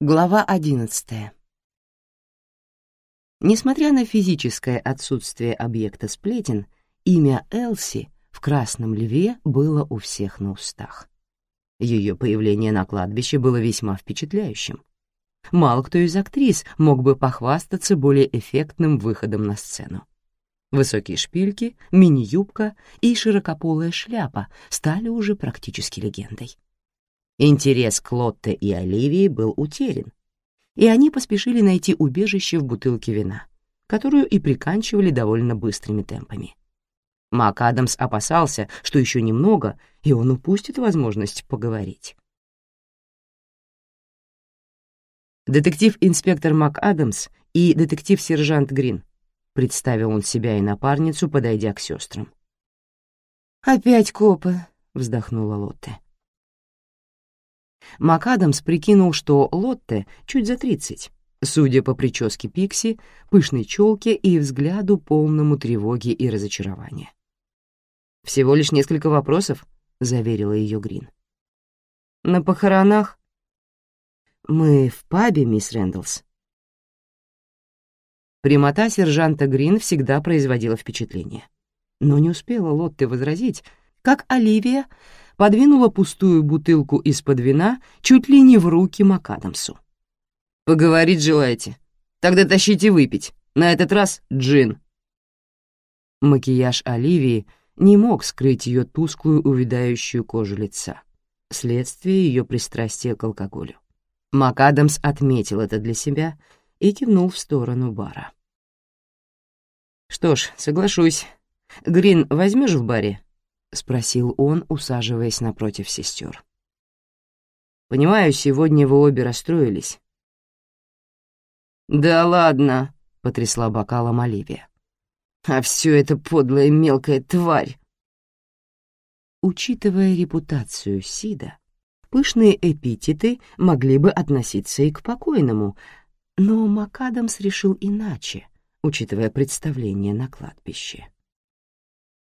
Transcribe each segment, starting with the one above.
Глава одиннадцатая. Несмотря на физическое отсутствие объекта сплетен, имя Элси в «Красном льве» было у всех на устах. Ее появление на кладбище было весьма впечатляющим. Мало кто из актрис мог бы похвастаться более эффектным выходом на сцену. Высокие шпильки, мини-юбка и широкополая шляпа стали уже практически легендой. Интерес к Лотте и Оливии был утерян, и они поспешили найти убежище в бутылке вина, которую и приканчивали довольно быстрыми темпами. Мак Адамс опасался, что еще немного, и он упустит возможность поговорить. «Детектив-инспектор Мак Адамс и детектив-сержант Грин», — представил он себя и напарницу, подойдя к сестрам. «Опять копы», — вздохнула Лотте. МакАдамс прикинул, что Лотте чуть за тридцать, судя по прическе Пикси, пышной челке и взгляду полному тревоги и разочарования. «Всего лишь несколько вопросов», — заверила ее Грин. «На похоронах?» «Мы в пабе, мисс Рэндаллс». Прямота сержанта Грин всегда производила впечатление. Но не успела Лотте возразить, как Оливия подвинула пустую бутылку из-под вина чуть ли не в руки МакАдамсу. «Поговорить желаете? Тогда тащите выпить. На этот раз джин». Макияж Оливии не мог скрыть ее тусклую увядающую кожу лица, следствие ее пристрастия к алкоголю. МакАдамс отметил это для себя и кивнул в сторону бара. «Что ж, соглашусь. Грин, возьмешь в баре?» — спросил он, усаживаясь напротив сестер. «Понимаю, сегодня вы обе расстроились». «Да ладно», — потрясла бокалом Оливия. «А все это подлая мелкая тварь!» Учитывая репутацию Сида, пышные эпитеты могли бы относиться и к покойному, но МакАдамс решил иначе, учитывая представление на кладбище.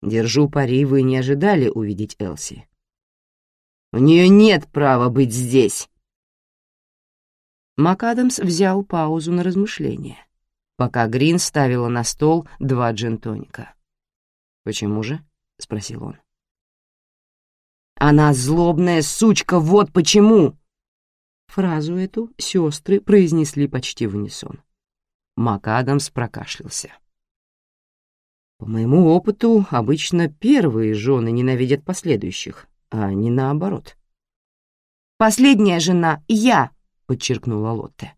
Держу пари, вы не ожидали увидеть Элси. У нее нет права быть здесь. МакАдамс взял паузу на размышление, пока Грин ставила на стол два джентоника. «Почему же?» — спросил он. «Она злобная сучка, вот почему!» Фразу эту сестры произнесли почти в унисон. МакАдамс прокашлялся. По моему опыту, обычно первые жены ненавидят последующих, а не наоборот. «Последняя жена — я!» — подчеркнула Лотте.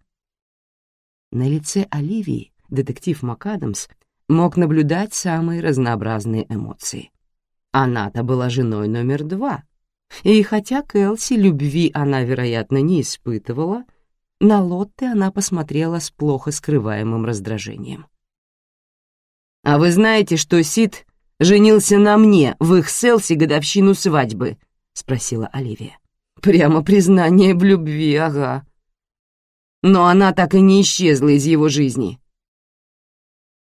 На лице Оливии детектив МакАдамс мог наблюдать самые разнообразные эмоции. Она-то была женой номер два, и хотя к любви она, вероятно, не испытывала, на Лотте она посмотрела с плохо скрываемым раздражением. «А вы знаете, что Сид женился на мне в их селси годовщину свадьбы?» — спросила Оливия. «Прямо признание в любви, ага. Но она так и не исчезла из его жизни».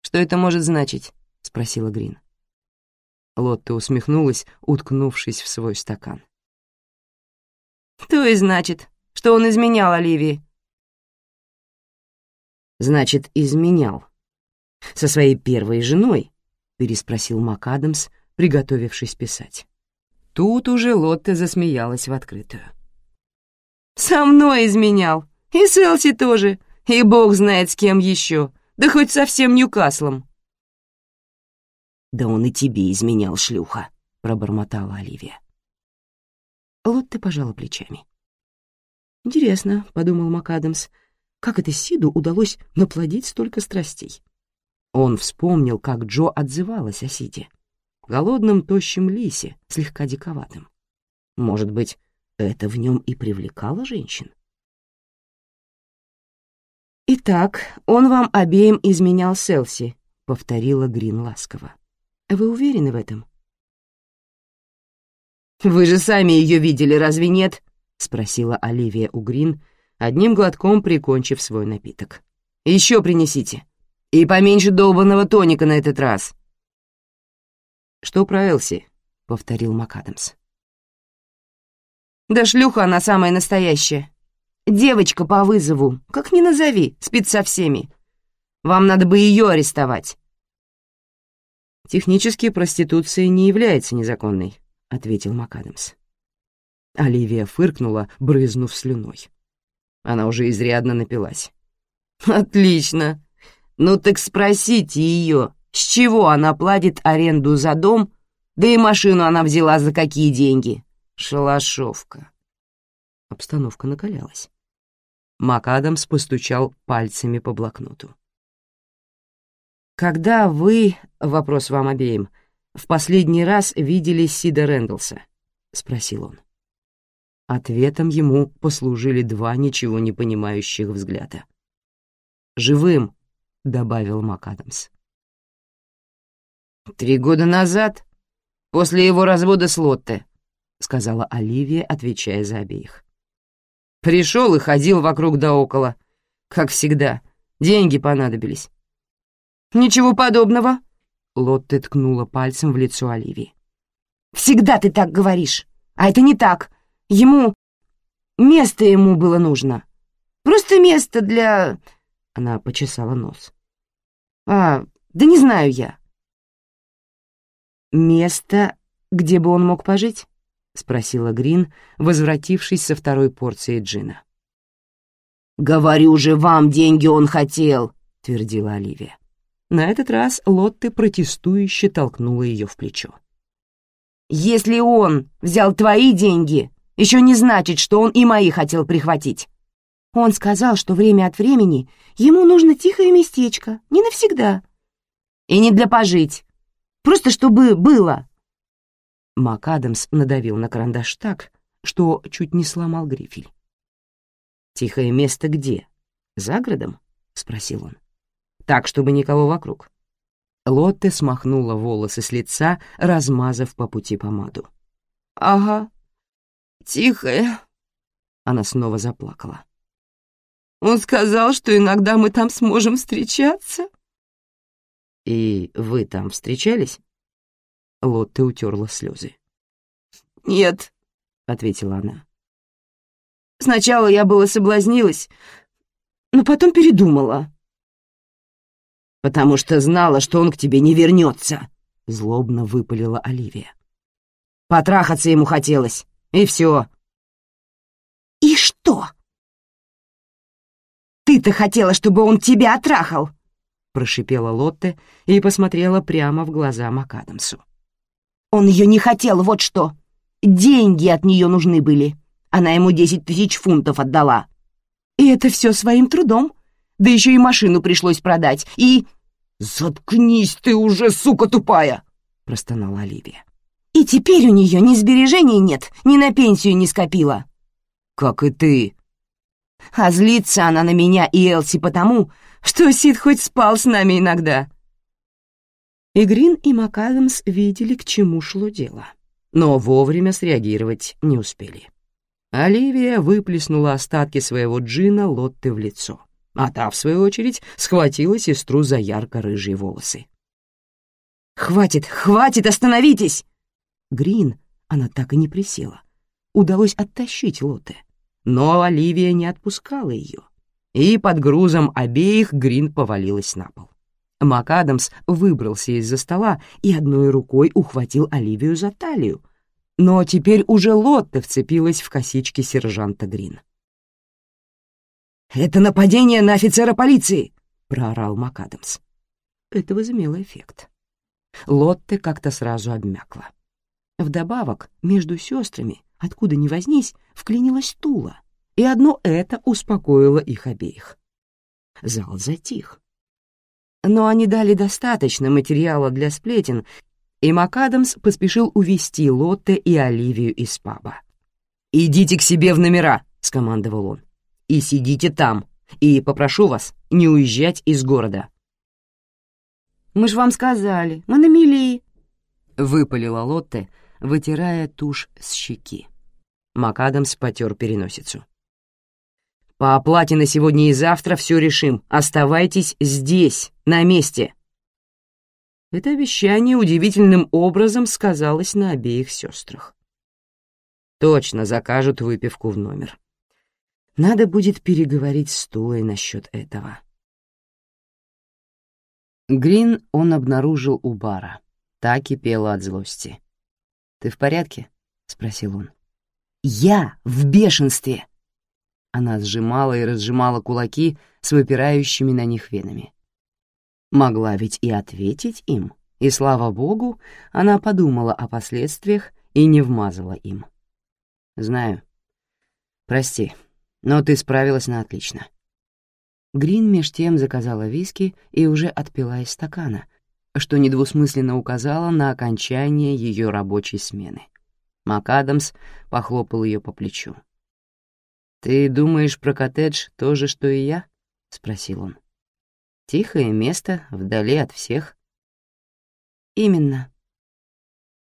«Что это может значить?» — спросила Грин. Лотта усмехнулась, уткнувшись в свой стакан. «То и значит, что он изменял Оливии». «Значит, изменял», со своей первой женой?» — переспросил МакАдамс, приготовившись писать. Тут уже Лотта засмеялась в открытую. «Со мной изменял, и с Элси тоже, и бог знает с кем еще, да хоть со всем Ньюкаслом». «Да он и тебе изменял, шлюха», — пробормотала Оливия. Лотта пожала плечами. «Интересно», — подумал МакАдамс, — «как это Сиду удалось наплодить столько страстей?» Он вспомнил, как Джо отзывалась о Сиде. Голодном, тощем лисе, слегка диковатым. Может быть, это в нем и привлекало женщин? «Итак, он вам обеим изменял Селси», — повторила Грин ласково. «Вы уверены в этом?» «Вы же сами ее видели, разве нет?» — спросила Оливия у Грин, одним глотком прикончив свой напиток. «Еще принесите». И поменьше долбанного тоника на этот раз. Что про Элси? — повторил МакАдамс. «Да шлюха она самая настоящая. Девочка по вызову, как ни назови, спит со всеми. Вам надо бы ее арестовать». «Технически проституция не является незаконной», — ответил МакАдамс. Оливия фыркнула, брызнув слюной. Она уже изрядно напилась. «Отлично. Ну так спросите ее, с чего она платит аренду за дом, да и машину она взяла за какие деньги? Шалашовка». Обстановка накалялась. МакАдамс постучал пальцами по блокноту. «Когда вы, вопрос вам обеим, в последний раз видели Сида Рэндалса?» — спросил он. Ответом ему послужили два ничего не понимающих взгляда. «Живым», — добавил МакАдамс. «Три года назад, после его развода с Лотте», — сказала Оливия, отвечая за обеих. «Пришел и ходил вокруг да около, как всегда. Деньги понадобились». «Ничего подобного», — Лотте ткнула пальцем в лицо Оливии. «Всегда ты так говоришь, а это не так. Ему... Место ему было нужно. Просто место для...» Она почесала нос. «А, да не знаю я». «Место, где бы он мог пожить?» — спросила Грин, возвратившись со второй порцией джина. «Говорю же, вам деньги он хотел», — твердила Оливия. На этот раз Лотте протестующе толкнула ее в плечо. «Если он взял твои деньги, еще не значит, что он и мои хотел прихватить. Он сказал, что время от времени ему нужно тихое местечко, не навсегда. И не для пожить, просто чтобы было. МакАдамс надавил на карандаш так, что чуть не сломал грифель. «Тихое место где? За городом?» — спросил он. «Так, чтобы никого вокруг». Лотте смахнула волосы с лица, размазав по пути помаду. «Ага, тихая». Она снова заплакала. «Он сказал, что иногда мы там сможем встречаться». «И вы там встречались?» Лотте утерла слезы. «Нет», — ответила она. «Сначала я была соблазнилась, но потом передумала». «Потому что знала, что он к тебе не вернется», — злобно выпалила Оливия. «Потрахаться ему хотелось, и все. «И что?» «Ты-то хотела, чтобы он тебя отрахал!» — прошипела Лотте и посмотрела прямо в глаза МакАдамсу. «Он ее не хотел, вот что! Деньги от нее нужны были. Она ему десять тысяч фунтов отдала. И это все своим трудом. Да еще и машину пришлось продать, и...» «Заткнись ты уже, сука тупая!» — простонала Оливия. И теперь у нее ни сбережений нет, ни на пенсию не скопила. Как и ты. А злится она на меня и Элси потому, что Сид хоть спал с нами иногда. И Грин, и МакАдамс видели, к чему шло дело, но вовремя среагировать не успели. Оливия выплеснула остатки своего джина Лотте в лицо, а та, в свою очередь, схватила сестру за ярко-рыжие волосы. «Хватит, хватит, остановитесь!» Грин, она так и не присела, удалось оттащить Лоте, но Оливия не отпускала ее, и под грузом обеих Грин повалилась на пол. МакАдамс выбрался из-за стола и одной рукой ухватил Оливию за талию, но теперь уже Лотте вцепилась в косички сержанта Грин. «Это нападение на офицера полиции!» — проорал МакАдамс. Это возымело эффект. Лотте как-то сразу обмякла. Вдобавок, между сестрами, откуда ни вознись, вклинилась Тула, и одно это успокоило их обеих. Зал затих. Но они дали достаточно материала для сплетен, и МакАдамс поспешил увести Лотте и Оливию из паба. «Идите к себе в номера», — скомандовал он, — «и сидите там, и попрошу вас не уезжать из города». «Мы ж вам сказали, мы на мели», — выпалила Лотте, — вытирая тушь с щеки. МакАдамс потер переносицу. «По оплате на сегодня и завтра все решим. Оставайтесь здесь, на месте». Это обещание удивительным образом сказалось на обеих сестрах. Точно закажут выпивку в номер. Надо будет переговорить с Тулой насчет этого. Грин он обнаружил у бара. Та кипела от злости. «Ты в порядке?» — спросил он. «Я в бешенстве!» Она сжимала и разжимала кулаки с выпирающими на них венами. Могла ведь и ответить им, и, слава богу, она подумала о последствиях и не вмазала им. «Знаю. Прости, но ты справилась на отлично». Грин меж тем заказала виски и уже отпила из стакана, что недвусмысленно указало на окончание ее рабочей смены. МакАдамс похлопал ее по плечу. «Ты думаешь про коттедж то же, что и я?» — спросил он. «Тихое место, вдали от всех». «Именно».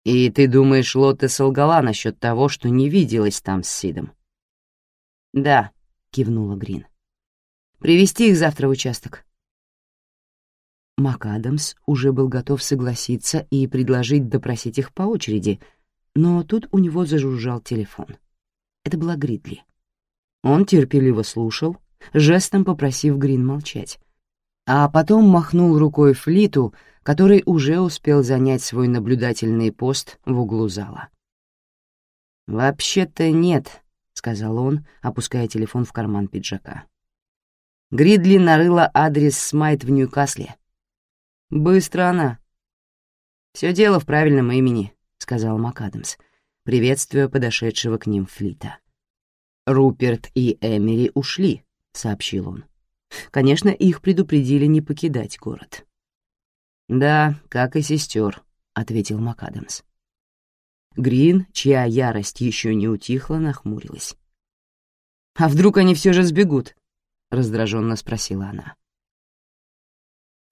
«И ты думаешь, Лотте солгала насчет того, что не виделась там с Сидом?» «Да», — кивнула Грин. «Привести их завтра в участок». МакАдамс уже был готов согласиться и предложить допросить их по очереди, но тут у него зажужжал телефон. Это была Гридли. Он терпеливо слушал, жестом попросив Грин молчать, а потом махнул рукой Флиту, который уже успел занять свой наблюдательный пост в углу зала. «Вообще-то нет», — сказал он, опуская телефон в карман пиджака. Гридли нарыла адрес Смайт в Ньюкасле. «Быстро она». «Все дело в правильном имени», — сказал МакАдамс, приветствуя подошедшего к ним Флита. «Руперт и Эмери ушли», — сообщил он. Конечно, их предупредили не покидать город. «Да, как и сестер», — ответил МакАдамс. Грин, чья ярость еще не утихла, нахмурилась. «А вдруг они все же сбегут?» — раздраженно спросила она.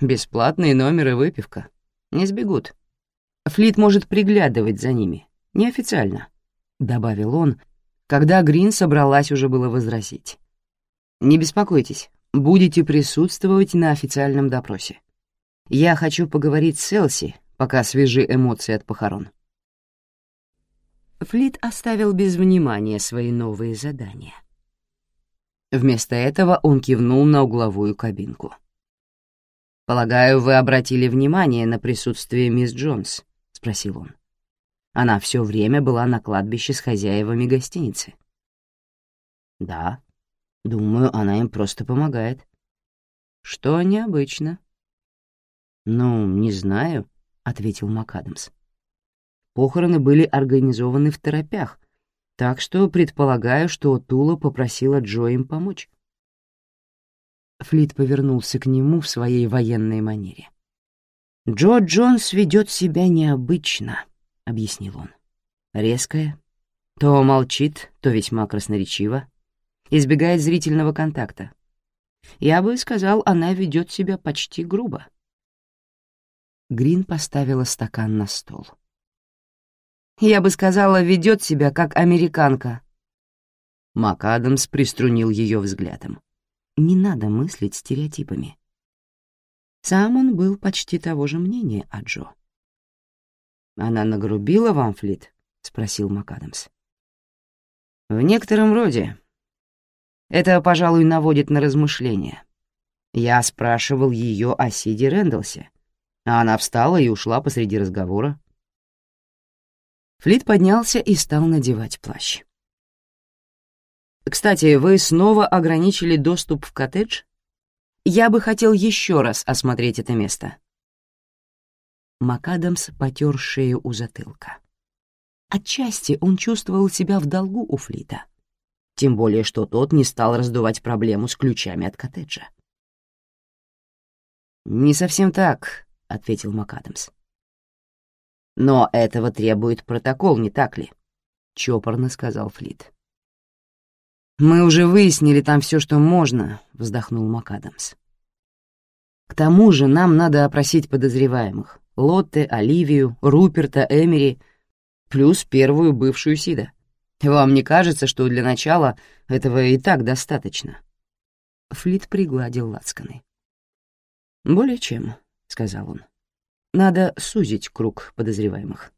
«Бесплатные номеры выпивка. Не сбегут. Флит может приглядывать за ними, неофициально», — добавил он, когда Грин собралась уже было возразить. «Не беспокойтесь, будете присутствовать на официальном допросе. Я хочу поговорить с Элси, пока свежи эмоции от похорон». Флит оставил без внимания свои новые задания. Вместо этого он кивнул на угловую кабинку. «Полагаю, вы обратили внимание на присутствие мисс Джонс?» — спросил он. Она все время была на кладбище с хозяевами гостиницы. Да, думаю, она им просто помогает. Что необычно. Ну, не знаю, ответил МакАдамс. Похороны были организованы в торопях, так что предполагаю, что Тула попросила Джо им помочь. Флит повернулся к нему в своей военной манере. «Джо Джонс ведет себя необычно», — объяснил он. «Резкая, то молчит, то весьма красноречиво, избегает зрительного контакта. Я бы сказал, она ведет себя почти грубо». Грин поставила стакан на стол. «Я бы сказала, ведет себя как американка». МакАдамс приструнил ее взглядом. «Не надо мыслить стереотипами». Сам он был почти того же мнения о Джо. «Она нагрубила вам, Флит?» — спросил МакАдамс. «В некотором роде. Это, пожалуй, наводит на размышления. Я спрашивал ее о Сиде Рэндалсе, а она встала и ушла посреди разговора. Флит поднялся и стал надевать плащ. «Кстати, вы снова ограничили доступ в коттедж? Я бы хотел еще раз осмотреть это место». МакАдамс потер шею у затылка. Отчасти он чувствовал себя в долгу у Флита. Тем более, что тот не стал раздувать проблему с ключами от коттеджа. «Не совсем так», — ответил МакАдамс. «Но этого требует протокол, не так ли?» — чопорно сказал Флит. «Мы уже выяснили там все, что можно», — вздохнул МакАдамс. «К тому же нам надо опросить подозреваемых. Лотте, Оливию, Руперта, Эмери, плюс первую бывшую Сида. Вам не кажется, что для начала этого и так достаточно?» Флит пригладил лацканы. «Более чем», — сказал он. Надо сузить круг подозреваемых.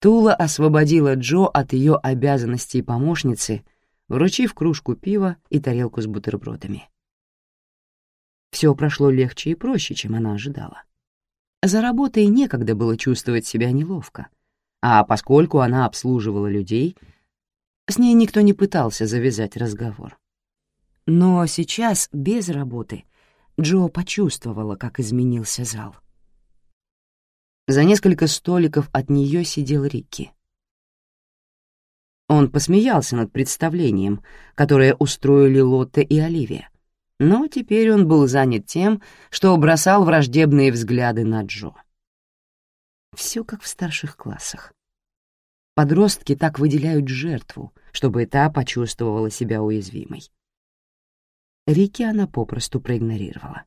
Тула освободила Джо от ее обязанностей помощницы, вручив кружку пива и тарелку с бутербродами. Все прошло легче и проще, чем она ожидала. За работой некогда было чувствовать себя неловко, а поскольку она обслуживала людей, с ней никто не пытался завязать разговор. Но сейчас, без работы, Джо почувствовала, как изменился зал. За несколько столиков от нее сидел Рикки. Он посмеялся над представлением, которое устроили Лотта и Оливия, но теперь он был занят тем, что бросал враждебные взгляды на Джо. Все как в старших классах. Подростки так выделяют жертву, чтобы та почувствовала себя уязвимой. Рики она попросту проигнорировала.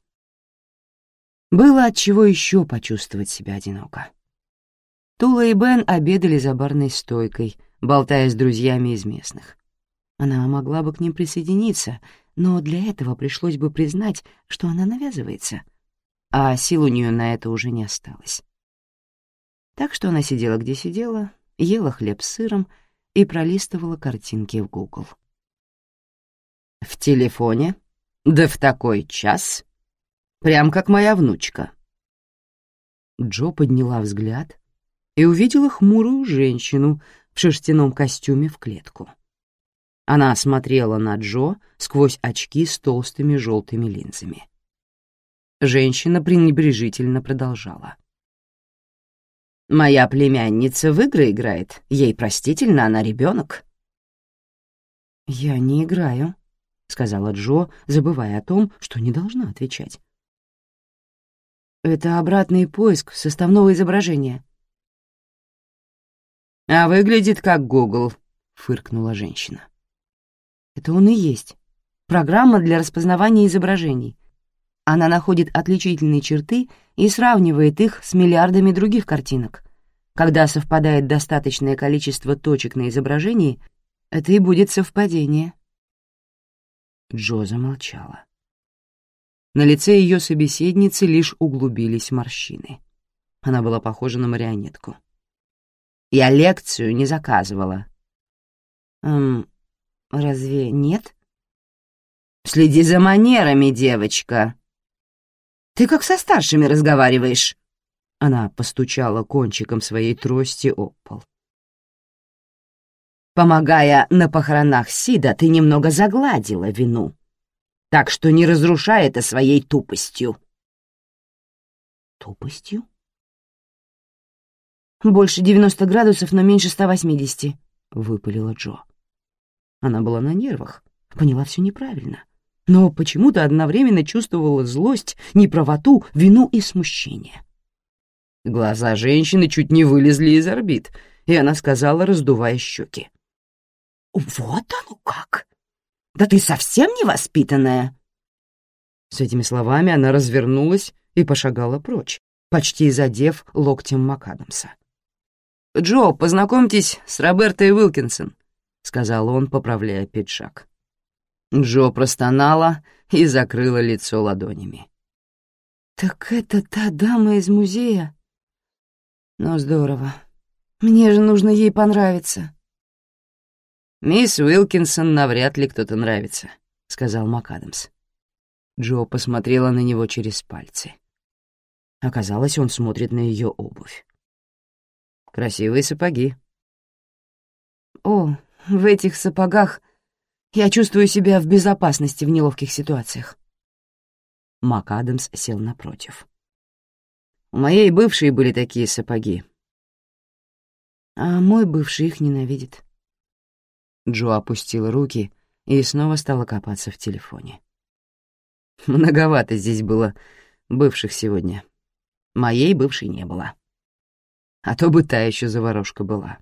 Было от чего еще почувствовать себя одиноко. Тула и Бен обедали за барной стойкой, болтая с друзьями из местных. Она могла бы к ним присоединиться, но для этого пришлось бы признать, что она навязывается, а сил у нее на это уже не осталось. Так что она сидела где сидела, ела хлеб с сыром и пролистывала картинки в Google. «В телефоне? Да в такой час?» Прям как моя внучка. Джо подняла взгляд и увидела хмурую женщину в шерстяном костюме в клетку. Она смотрела на Джо сквозь очки с толстыми желтыми линзами. Женщина пренебрежительно продолжала. «Моя племянница в игры играет. Ей простительно, она ребенок. «Я не играю», — сказала Джо, забывая о том, что не должна отвечать. Это обратный поиск составного изображения. «А выглядит как Google», — фыркнула женщина. «Это он и есть. Программа для распознавания изображений. Она находит отличительные черты и сравнивает их с миллиардами других картинок. Когда совпадает достаточное количество точек на изображении, это и будет совпадение». Джо замолчала. На лице ее собеседницы лишь углубились морщины. Она была похожа на марионетку. «Я лекцию не заказывала». «Эм, разве нет?» «Следи за манерами, девочка!» «Ты как со старшими разговариваешь!» Она постучала кончиком своей трости об пол. Помогая на похоронах Сида, ты немного загладила вину так что не разрушай это своей тупостью». «Тупостью?» «Больше 90 градусов, но меньше 180», — выпалила Джо. Она была на нервах, поняла все неправильно, но почему-то одновременно чувствовала злость, неправоту, вину и смущение. Глаза женщины чуть не вылезли из орбит, и она сказала, раздувая щеки. «Вот оно как! Да ты совсем невоспитанная!» С этими словами она развернулась и пошагала прочь, почти задев локтем МакАдамса. «Джо, познакомьтесь с Робертой Уилкинсон», — сказал он, поправляя пиджак. Джо простонала и закрыла лицо ладонями. «Так это та дама из музея? Ну, здорово. Мне же нужно ей понравиться». «Мисс Уилкинсон навряд ли кто-то нравится», — сказал МакАдамс. Джо посмотрела на него через пальцы. Оказалось, он смотрит на ее обувь. «Красивые сапоги». «О, в этих сапогах я чувствую себя в безопасности в неловких ситуациях». МакАдамс сел напротив. «У моей бывшей были такие сапоги». «А мой бывший их ненавидит». Джо опустила руки и снова стала копаться в телефоне. Многовато здесь было бывших сегодня. Моей бывшей не было. А то бы та еще заварушка была.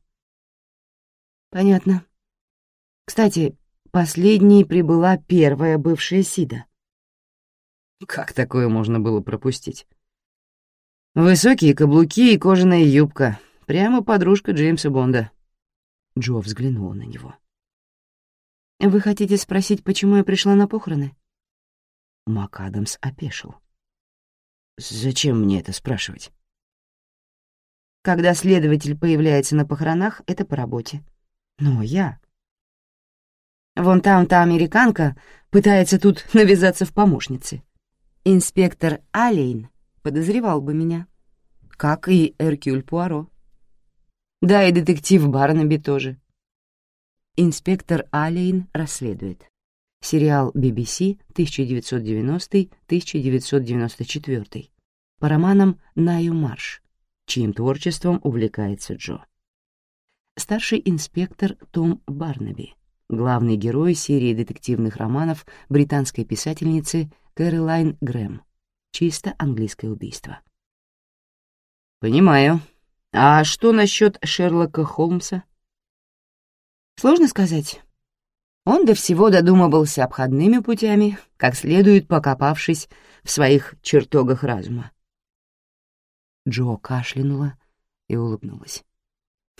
Понятно. Кстати, последней прибыла первая бывшая Сида. Как такое можно было пропустить? Высокие каблуки и кожаная юбка. Прямо подружка Джеймса Бонда. Джо взглянула на него. «Вы хотите спросить, почему я пришла на похороны?» МакАдамс опешил. Зачем мне это спрашивать? Когда следователь появляется на похоронах, это по работе. Но я... Вон там та американка пытается тут навязаться в помощнице. Инспектор Алейн подозревал бы меня, как и Эркюль Пуаро. Да, и детектив Барнаби тоже. Инспектор Алейн расследует. Сериал BBC 1990-1994 по романам Наю Марш, чьим творчеством увлекается Джо. Старший инспектор Том Барнаби, главный герой серии детективных романов британской писательницы Кэролайн Грэм «Чисто английское убийство». «Понимаю. А что насчет Шерлока Холмса?» «Сложно сказать. Он до всего додумывался обходными путями, как следует покопавшись в своих чертогах разума. Джо кашлянула и улыбнулась.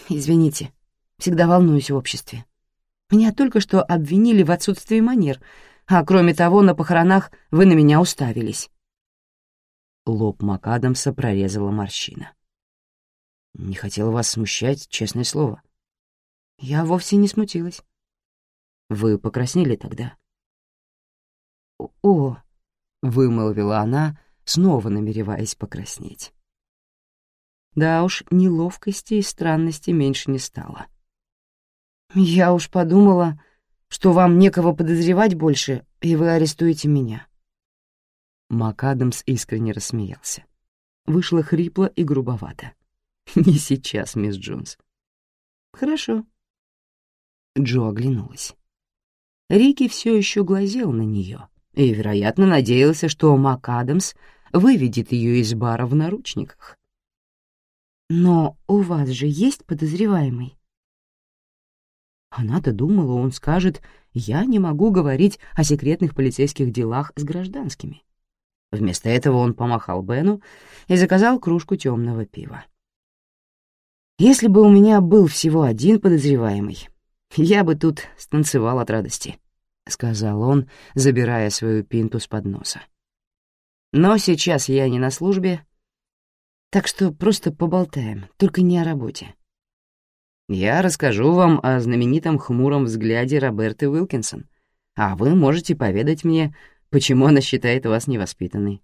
«Извините, всегда волнуюсь в обществе. Меня только что обвинили в отсутствии манер, а кроме того, на похоронах вы на меня уставились». Лоб МакАдамса прорезала морщина. «Не хотела вас смущать, честное слово». «Я вовсе не смутилась. Вы покраснели тогда?» «О!» — вымолвила она, снова намереваясь покраснеть. Да уж, неловкости и странности меньше не стало. «Я уж подумала, что вам некого подозревать больше, и вы арестуете меня». МакАдамс искренне рассмеялся. Вышло хрипло и грубовато. «Не сейчас, мисс Джонс». «Хорошо». Джо оглянулась. Рики все еще глазел на нее и, вероятно, надеялся, что МакАдамс выведет ее из бара в наручниках. «Но у вас же есть подозреваемый?» Она-то думала, он скажет, «Я не могу говорить о секретных полицейских делах с гражданскими». Вместо этого он помахал Бену и заказал кружку темного пива. «Если бы у меня был всего один подозреваемый, я бы тут станцевал от радости», — сказал он, забирая свою пинту с подноса. «Но сейчас я не на службе, так что просто поболтаем, только не о работе. Я расскажу вам о знаменитом хмуром взгляде Роберты Уилкинсон, а вы можете поведать мне, почему она считает вас невоспитанной».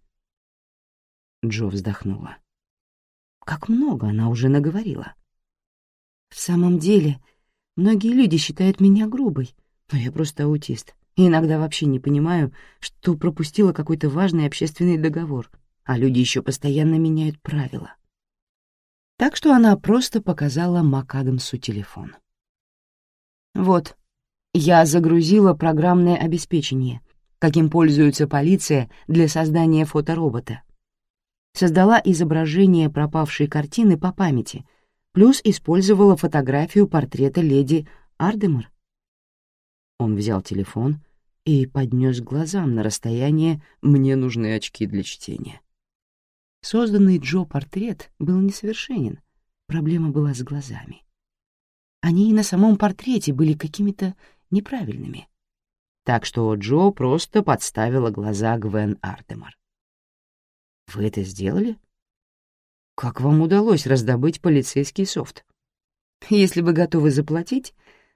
Джо вздохнула. Как много она уже наговорила. «В самом деле, Многие люди считают меня грубой, но я просто аутист. И иногда вообще не понимаю, что пропустила какой-то важный общественный договор, а люди еще постоянно меняют правила. Так что она просто показала МакАдамсу телефон. «Вот, я загрузила программное обеспечение, каким пользуется полиция для создания фоторобота. Создала изображение пропавшей картины по памяти — плюс использовала фотографию портрета леди Ардемар. Он взял телефон и поднес глазам на расстояние «мне нужны очки для чтения». Созданный Джо портрет был несовершенен, проблема была с глазами. Они и на самом портрете были какими-то неправильными. Так что Джо просто подставила глаза Гвен Ардемар. «Вы это сделали?» Как вам удалось раздобыть полицейский софт? Если вы готовы заплатить,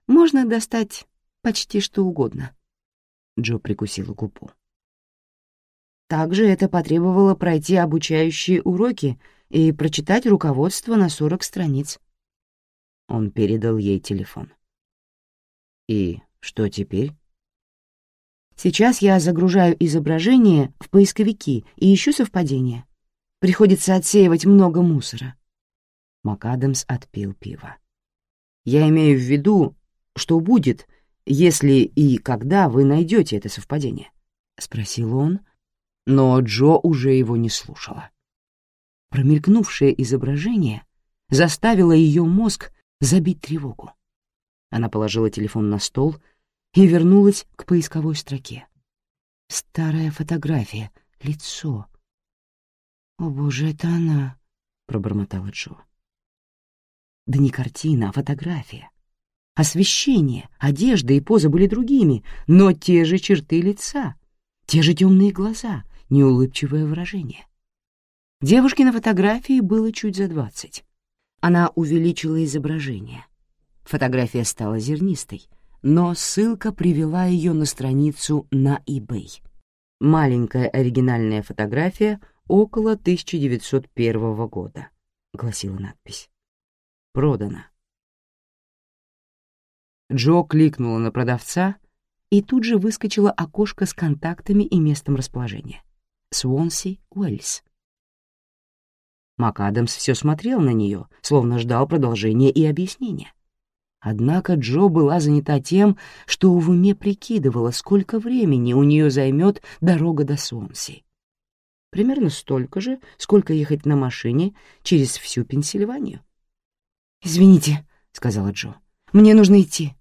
можно достать почти что угодно. Джо прикусила губу. Также это потребовало пройти обучающие уроки и прочитать руководство на 40 страниц. Он передал ей телефон. «И что теперь?» «Сейчас я загружаю изображение в поисковики и ищу совпадения. Приходится отсеивать много мусора. МакАдамс отпил пиво. Я имею в виду, что будет, если и когда вы найдете это совпадение? Спросил он, но Джо уже его не слушала. Промелькнувшее изображение заставило ее мозг забить тревогу. Она положила телефон на стол и вернулась к поисковой строке. Старая фотография, лицо, «О, боже, это она!» — пробормотала Джо. Да не картина, а фотография. Освещение, одежда и поза были другими, но те же черты лица, те же темные глаза, неулыбчивое выражение. Девушке на фотографии было чуть за двадцать. Она увеличила изображение. Фотография стала зернистой, но ссылка привела ее на страницу на eBay. Маленькая оригинальная фотография около 1901 года, гласила надпись. Продано. Джо кликнула на продавца, и тут же выскочило окошко с контактами и местом расположения. Свонси, Уэльс. МакАдамс все смотрел на нее, словно ждал продолжения и объяснения. Однако Джо была занята тем, что в уме прикидывала, сколько времени у нее займет дорога до Свонси. Примерно столько же, сколько ехать на машине через всю Пенсильванию. «Извините», — сказала Джо, — «мне нужно идти.